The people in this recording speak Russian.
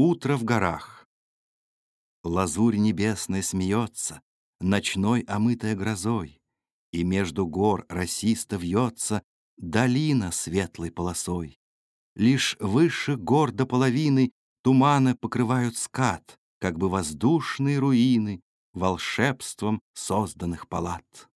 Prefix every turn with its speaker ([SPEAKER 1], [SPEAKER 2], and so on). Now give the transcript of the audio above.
[SPEAKER 1] Утро в горах. Лазурь небесная смеется, Ночной омытая грозой, И между гор расисто вьется Долина светлой полосой. Лишь выше гор до половины Туманы покрывают скат, Как бы воздушные руины Волшебством созданных палат.